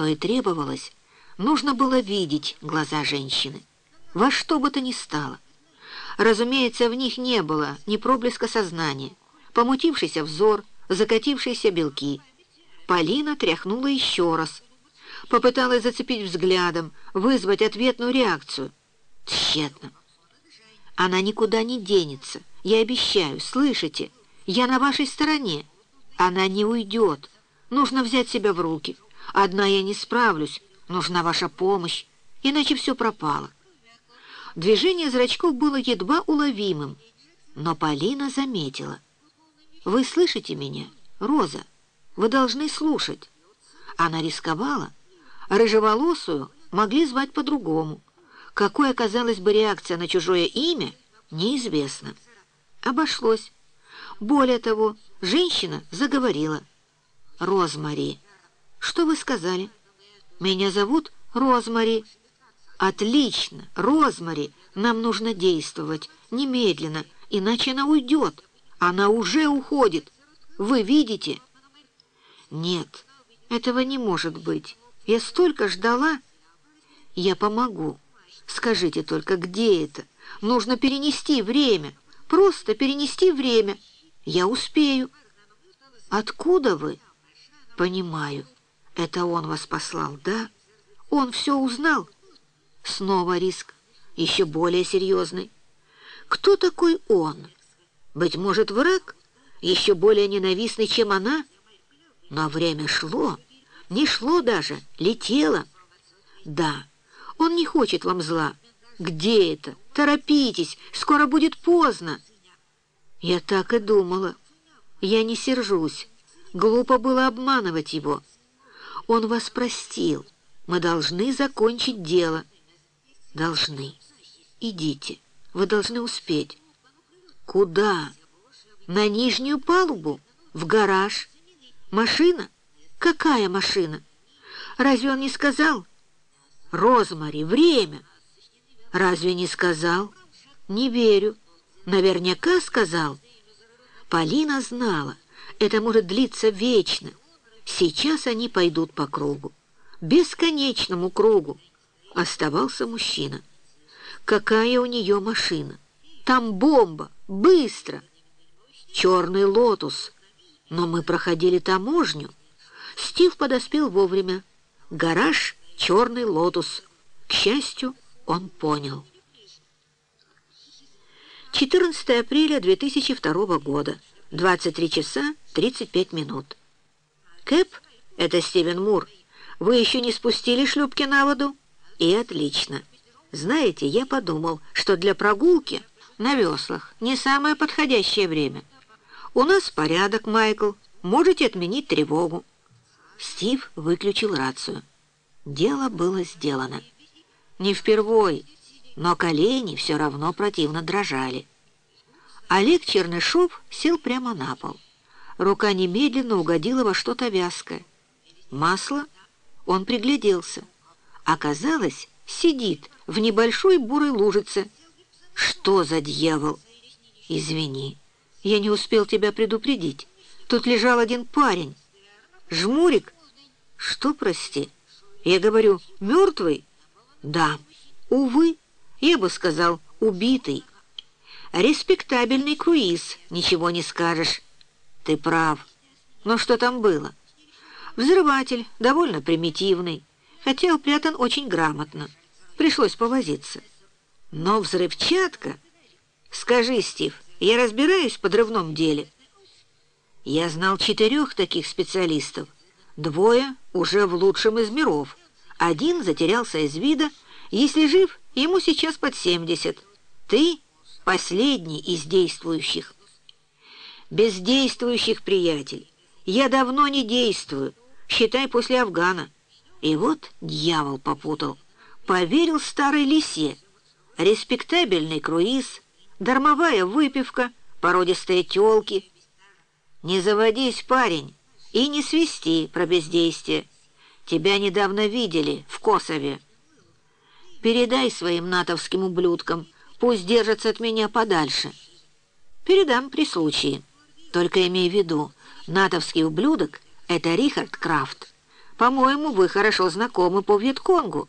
Что и требовалось, нужно было видеть глаза женщины, во что бы то ни стало. Разумеется, в них не было ни проблеска сознания, помутившийся взор, закатившиеся белки. Полина тряхнула еще раз, попыталась зацепить взглядом, вызвать ответную реакцию. Тщетно. Она никуда не денется, я обещаю, слышите? Я на вашей стороне. Она не уйдет. Нужно взять себя в руки. Одна я не справлюсь, нужна ваша помощь, иначе все пропало. Движение зрачков было едва уловимым, но Полина заметила. «Вы слышите меня, Роза? Вы должны слушать». Она рисковала. Рыжеволосую могли звать по-другому. Какой оказалась бы реакция на чужое имя, неизвестно. Обошлось. Более того, женщина заговорила. «Розмари, что вы сказали?» «Меня зовут Розмари». «Отлично, Розмари, нам нужно действовать немедленно, иначе она уйдет. Она уже уходит. Вы видите?» «Нет, этого не может быть. Я столько ждала». «Я помогу. Скажите только, где это? Нужно перенести время, просто перенести время. Я успею». «Откуда вы?» «Понимаю. Это он вас послал, да? Он все узнал?» Снова риск, еще более серьезный. Кто такой он? Быть может, враг, еще более ненавистный, чем она? Но время шло, не шло даже, летело. Да, он не хочет вам зла. Где это? Торопитесь, скоро будет поздно. Я так и думала. Я не сержусь. Глупо было обманывать его. Он вас простил. Мы должны закончить дело. Должны. Идите. Вы должны успеть. Куда? На нижнюю палубу? В гараж? Машина? Какая машина? Разве он не сказал? Розмари, время. Разве не сказал? Не верю. Наверняка сказал. Полина знала, это может длиться вечно. Сейчас они пойдут по кругу, бесконечному кругу. Оставался мужчина. Какая у нее машина? Там бомба! Быстро! Черный лотус. Но мы проходили таможню. Стив подоспел вовремя. Гараж «Черный лотус». К счастью, он понял. 14 апреля 2002 года, 23 часа 35 минут. Кэп, это Стивен Мур, вы еще не спустили шлюпки на воду? И отлично. Знаете, я подумал, что для прогулки на веслах не самое подходящее время. У нас порядок, Майкл. Можете отменить тревогу. Стив выключил рацию. Дело было сделано. Не впервой, но колени все равно противно дрожали. Олег Чернышов сел прямо на пол. Рука немедленно угодила во что-то вязкое. Масло? Он пригляделся. Оказалось, сидит в небольшой бурой лужице. Что за дьявол? Извини, я не успел тебя предупредить. Тут лежал один парень. Жмурик? Что, прости? Я говорю, мертвый? Да. Увы, я бы сказал, убитый. Респектабельный круиз, ничего не скажешь. Ты прав. Но что там было? Взрыватель, довольно примитивный хотя упрятан очень грамотно. Пришлось повозиться. Но взрывчатка... Скажи, Стив, я разбираюсь в подрывном деле. Я знал четырех таких специалистов. Двое уже в лучшем из миров. Один затерялся из вида. Если жив, ему сейчас под 70. Ты последний из действующих. Бездействующих, приятель. Я давно не действую. Считай, после Афгана. И вот дьявол попутал. Поверил старой лисе. Респектабельный круиз, дармовая выпивка, породистые тёлки. Не заводись, парень, и не свисти про бездействие. Тебя недавно видели в Косове. Передай своим натовским ублюдкам, пусть держатся от меня подальше. Передам при случае. Только имей в виду, натовский ублюдок — это Рихард Крафт. По-моему, вы хорошо знакомы по Вьетконгу.